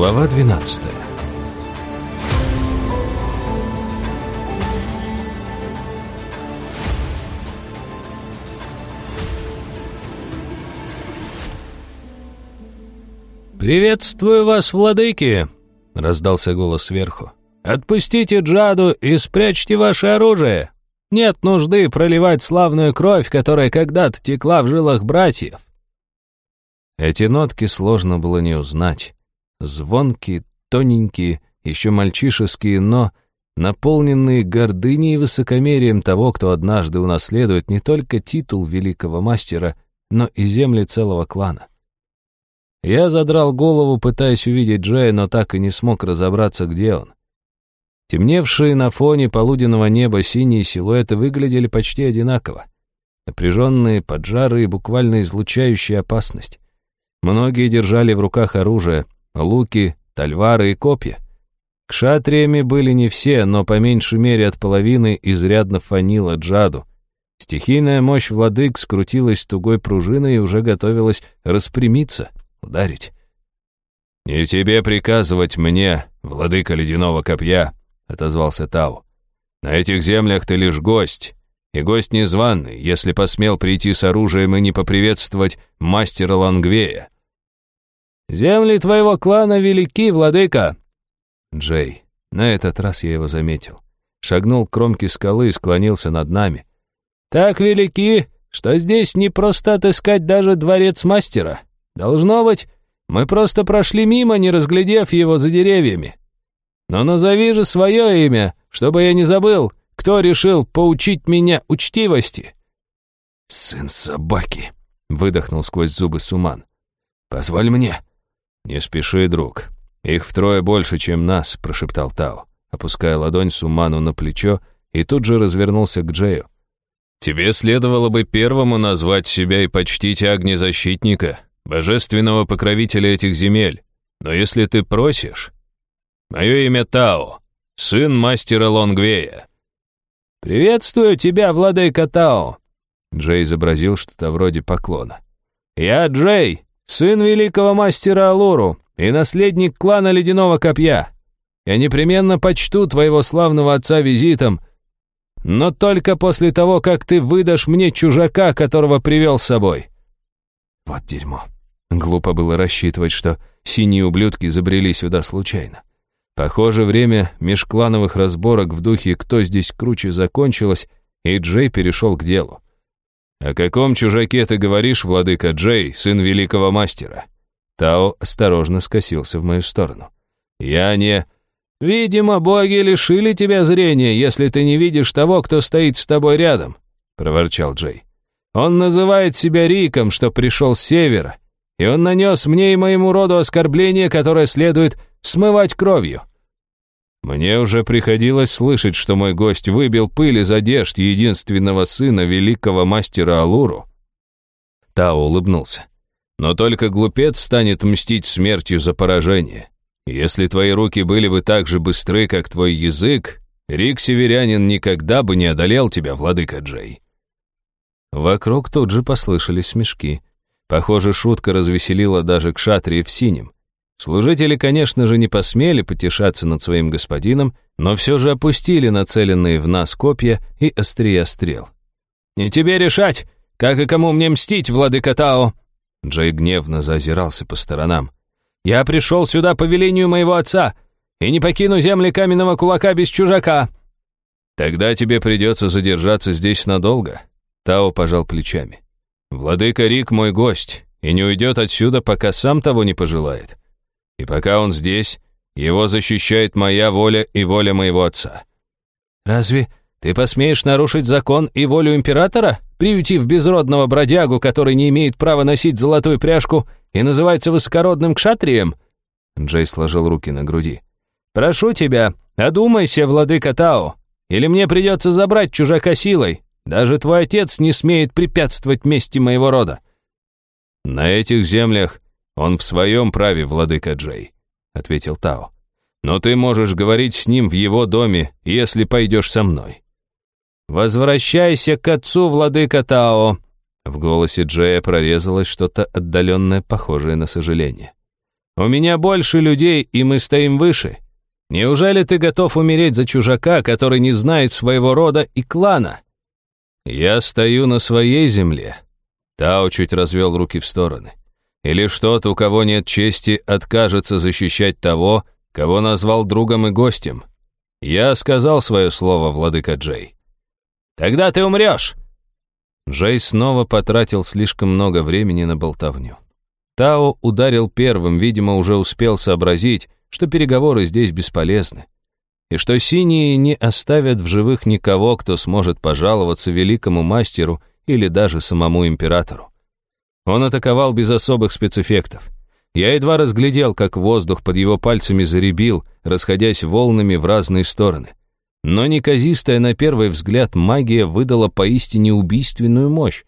Глава 12 «Приветствую вас, владыки!» — раздался голос сверху. «Отпустите Джаду и спрячьте ваше оружие! Нет нужды проливать славную кровь, которая когда-то текла в жилах братьев!» Эти нотки сложно было не узнать. Звонкие, тоненькие, еще мальчишеские, но наполненные гордыней и высокомерием того, кто однажды унаследует не только титул великого мастера, но и земли целого клана. Я задрал голову, пытаясь увидеть Джея, но так и не смог разобраться, где он. Темневшие на фоне полуденного неба синие силуэты выглядели почти одинаково. Напряженные, поджарые, буквально излучающие опасность. Многие держали в руках оружие, луки, тальвары и копья. Кшатриями были не все, но по меньшей мере от половины изрядно фанило джаду. Стихийная мощь владык скрутилась тугой пружиной и уже готовилась распрямиться, ударить. «Не тебе приказывать мне, владыка ледяного копья», — отозвался Тау. «На этих землях ты лишь гость, и гость незваный, если посмел прийти с оружием и не поприветствовать мастера Лангвея. «Земли твоего клана велики, владыка!» Джей, на этот раз я его заметил. Шагнул к кромке скалы и склонился над нами. «Так велики, что здесь не просто отыскать даже дворец мастера. Должно быть, мы просто прошли мимо, не разглядев его за деревьями. Но назови же свое имя, чтобы я не забыл, кто решил поучить меня учтивости». «Сын собаки», — выдохнул сквозь зубы Суман. «Позволь мне». «Не спеши, друг. Их втрое больше, чем нас», — прошептал Тао, опуская ладонь Суману на плечо и тут же развернулся к Джею. «Тебе следовало бы первому назвать себя и почтить огнезащитника, божественного покровителя этих земель. Но если ты просишь... Мое имя Тао, сын мастера Лонгвея». «Приветствую тебя, владыка Тао!» Джей изобразил что-то вроде поклона. «Я Джей, сын великого мастера Алуру и наследник клана Ледяного Копья. Я непременно почту твоего славного отца визитом, но только после того, как ты выдашь мне чужака, которого привел с собой». Вот дерьмо. Глупо было рассчитывать, что синие ублюдки забрели сюда случайно. Похоже, время межклановых разборок в духе «кто здесь круче» закончилось, и Джей перешел к делу. «О каком чужаке ты говоришь, владыка Джей, сын великого мастера?» Тао осторожно скосился в мою сторону. «Я не...» «Видимо, боги лишили тебя зрения, если ты не видишь того, кто стоит с тобой рядом», — проворчал Джей. «Он называет себя Риком, что пришел с севера, и он нанес мне и моему роду оскорбление, которое следует смывать кровью. Мне уже приходилось слышать, что мой гость выбил пыль из одежд единственного сына великого мастера Алуру. Тао улыбнулся. Но только глупец станет мстить смертью за поражение. Если твои руки были бы так же быстры, как твой язык, Рик Северянин никогда бы не одолел тебя, владыка Джей. Вокруг тут же послышались смешки. Похоже, шутка развеселила даже кшатрии в синем. Служители, конечно же, не посмели потешаться над своим господином, но все же опустили нацеленные в нас копья и острия стрел. «Не тебе решать, как и кому мне мстить, владыка Тао!» Джей гневно зазирался по сторонам. «Я пришел сюда по велению моего отца и не покину земли каменного кулака без чужака!» «Тогда тебе придется задержаться здесь надолго», — Тао пожал плечами. «Владыка Рик мой гость и не уйдет отсюда, пока сам того не пожелает. И пока он здесь, его защищает моя воля и воля моего отца». «Разве ты посмеешь нарушить закон и волю императора, приютив безродного бродягу, который не имеет права носить золотую пряжку и называется высокородным кшатрием?» Джей сложил руки на груди. «Прошу тебя, одумайся, владыка Тао, или мне придется забрать чужака силой. Даже твой отец не смеет препятствовать мести моего рода». «На этих землях «Он в своем праве, владыка Джей», — ответил Тао. «Но ты можешь говорить с ним в его доме, если пойдешь со мной». «Возвращайся к отцу, владыка Тао!» В голосе Джея прорезалось что-то отдаленное, похожее на сожаление. У меня больше людей, и мы стоим выше. Неужели ты готов умереть за чужака, который не знает своего рода и клана? Я стою на своей земле. Тао чуть развел руки в стороны. Или что-то, у кого нет чести, откажется защищать того, кого назвал другом и гостем. Я сказал свое слово, владыка Джей. Тогда ты умрешь. Джей снова потратил слишком много времени на болтовню. Тао ударил первым, видимо, уже успел сообразить, что переговоры здесь бесполезны, и что синие не оставят в живых никого, кто сможет пожаловаться великому мастеру или даже самому императору. Он атаковал без особых спецэффектов. Я едва разглядел, как воздух под его пальцами заребил, расходясь волнами в разные стороны. Но неказистая на первый взгляд магия выдала поистине убийственную мощь.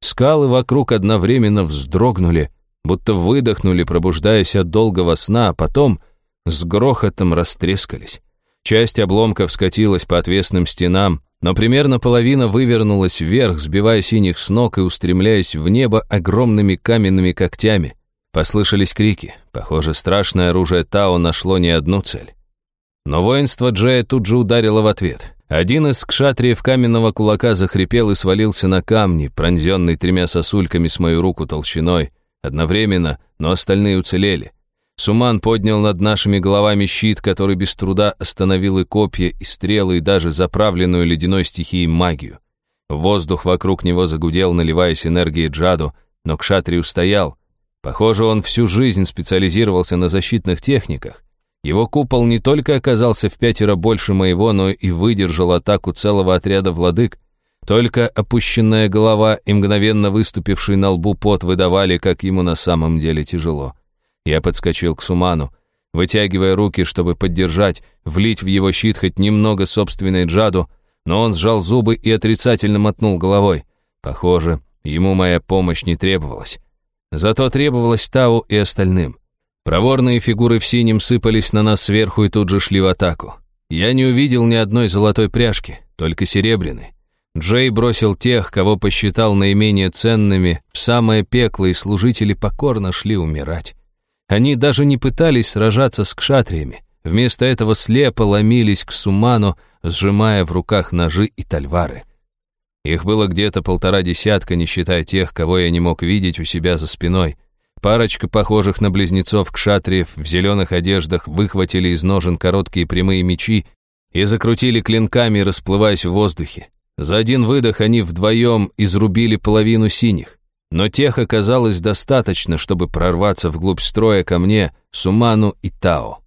Скалы вокруг одновременно вздрогнули, будто выдохнули, пробуждаясь от долгого сна, а потом с грохотом растрескались. Часть обломков скатилась по отвесным стенам, но примерно половина вывернулась вверх, сбивая синих с ног и устремляясь в небо огромными каменными когтями. Послышались крики. Похоже, страшное оружие Тао нашло не одну цель. Но воинство Джея тут же ударило в ответ. Один из кшатриев каменного кулака захрипел и свалился на камни, пронзенный тремя сосульками с мою руку толщиной, одновременно, но остальные уцелели. Суман поднял над нашими головами щит, который без труда остановил и копья, и стрелы, и даже заправленную ледяной стихией магию. Воздух вокруг него загудел, наливаясь энергией Джаду, но Кшатри устоял. Похоже, он всю жизнь специализировался на защитных техниках. Его купол не только оказался в пятеро больше моего, но и выдержал атаку целого отряда владык. Только опущенная голова и мгновенно выступивший на лбу пот выдавали, как ему на самом деле тяжело. Я подскочил к Суману, вытягивая руки, чтобы поддержать, влить в его щит хоть немного собственной джаду, но он сжал зубы и отрицательно мотнул головой. Похоже, ему моя помощь не требовалась. Зато требовалась Тау и остальным. Проворные фигуры в синем сыпались на нас сверху и тут же шли в атаку. Я не увидел ни одной золотой пряжки, только серебряной. Джей бросил тех, кого посчитал наименее ценными, в самое пекло, и служители покорно шли умирать. Они даже не пытались сражаться с кшатриями, вместо этого слепо ломились к Суману, сжимая в руках ножи и тальвары. Их было где-то полтора десятка, не считая тех, кого я не мог видеть у себя за спиной. Парочка похожих на близнецов кшатриев в зеленых одеждах выхватили из ножен короткие прямые мечи и закрутили клинками, расплываясь в воздухе. За один выдох они вдвоем изрубили половину синих. Но тех оказалось достаточно, чтобы прорваться вглубь строя ко мне, Суману и Тао.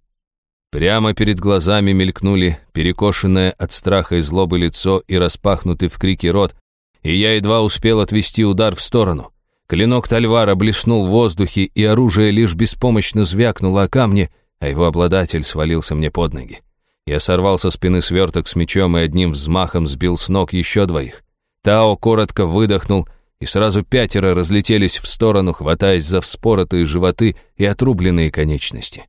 Прямо перед глазами мелькнули перекошенное от страха и злобы лицо и распахнутый в крике рот, и я едва успел отвести удар в сторону. Клинок Тальвара блеснул в воздухе, и оружие лишь беспомощно звякнуло о камне, а его обладатель свалился мне под ноги. Я сорвал со спины сверток с мечом и одним взмахом сбил с ног еще двоих. Тао коротко выдохнул и сразу пятеро разлетелись в сторону, хватаясь за вспоротые животы и отрубленные конечности.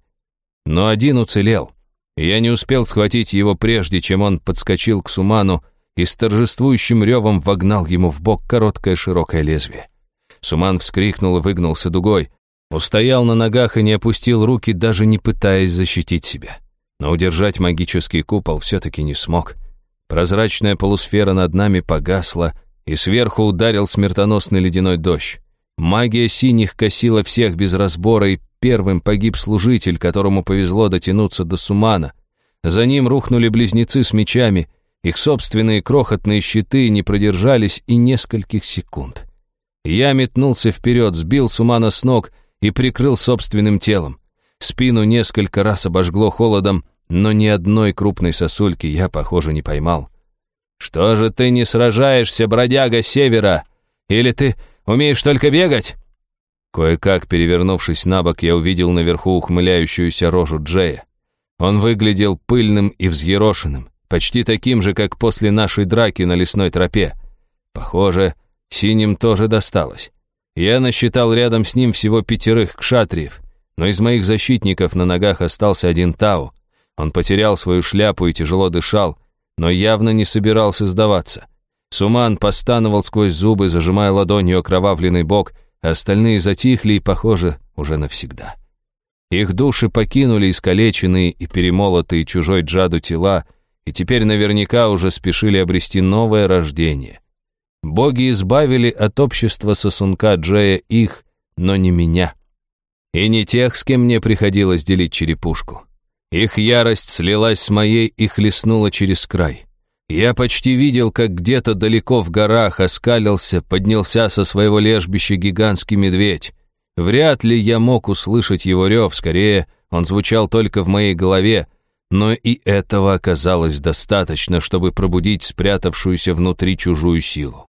Но один уцелел, и я не успел схватить его прежде, чем он подскочил к Суману и с торжествующим ревом вогнал ему в бок короткое широкое лезвие. Суман вскрикнул и выгнулся дугой, устоял на ногах и не опустил руки, даже не пытаясь защитить себя. Но удержать магический купол все-таки не смог. Прозрачная полусфера над нами погасла, и сверху ударил смертоносный ледяной дождь. Магия синих косила всех без разбора, и первым погиб служитель, которому повезло дотянуться до Сумана. За ним рухнули близнецы с мечами, их собственные крохотные щиты не продержались и нескольких секунд. Я метнулся вперед, сбил Сумана с ног и прикрыл собственным телом. Спину несколько раз обожгло холодом, но ни одной крупной сосульки я, похоже, не поймал. «Что же ты не сражаешься, бродяга севера? Или ты умеешь только бегать?» Кое-как, перевернувшись на бок, я увидел наверху ухмыляющуюся рожу Джея. Он выглядел пыльным и взъерошенным, почти таким же, как после нашей драки на лесной тропе. Похоже, синим тоже досталось. Я насчитал рядом с ним всего пятерых кшатриев, но из моих защитников на ногах остался один Тау. Он потерял свою шляпу и тяжело дышал, но явно не собирался сдаваться. Суман постановал сквозь зубы, зажимая ладонью окровавленный бок, а остальные затихли и, похоже, уже навсегда. Их души покинули искалеченные и перемолотые чужой джаду тела, и теперь наверняка уже спешили обрести новое рождение. Боги избавили от общества сосунка Джея их, но не меня. И не тех, с кем мне приходилось делить черепушку. Их ярость слилась с моей и хлестнула через край. Я почти видел, как где-то далеко в горах оскалился, поднялся со своего лежбища гигантский медведь. Вряд ли я мог услышать его рев, скорее, он звучал только в моей голове, но и этого оказалось достаточно, чтобы пробудить спрятавшуюся внутри чужую силу.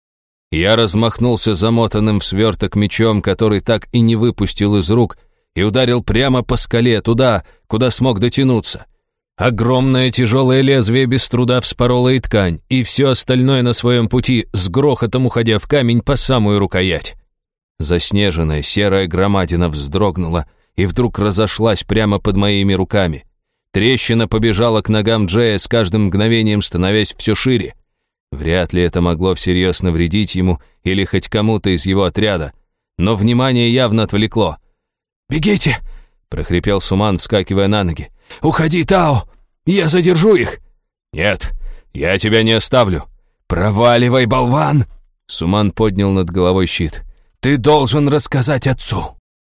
Я размахнулся замотанным в сверток мечом, который так и не выпустил из рук, и ударил прямо по скале, туда, куда смог дотянуться. Огромное тяжелое лезвие без труда вспороло и ткань, и все остальное на своем пути, с грохотом уходя в камень по самую рукоять. Заснеженная серая громадина вздрогнула и вдруг разошлась прямо под моими руками. Трещина побежала к ногам Джея с каждым мгновением становясь все шире. Вряд ли это могло всерьез навредить ему или хоть кому-то из его отряда, но внимание явно отвлекло. «Бегите!» — прохрипел Суман, вскакивая на ноги. «Уходи, Тао! Я задержу их!» «Нет, я тебя не оставлю!» «Проваливай, болван!» Суман поднял над головой щит. «Ты должен рассказать отцу!»